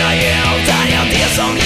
I am, I am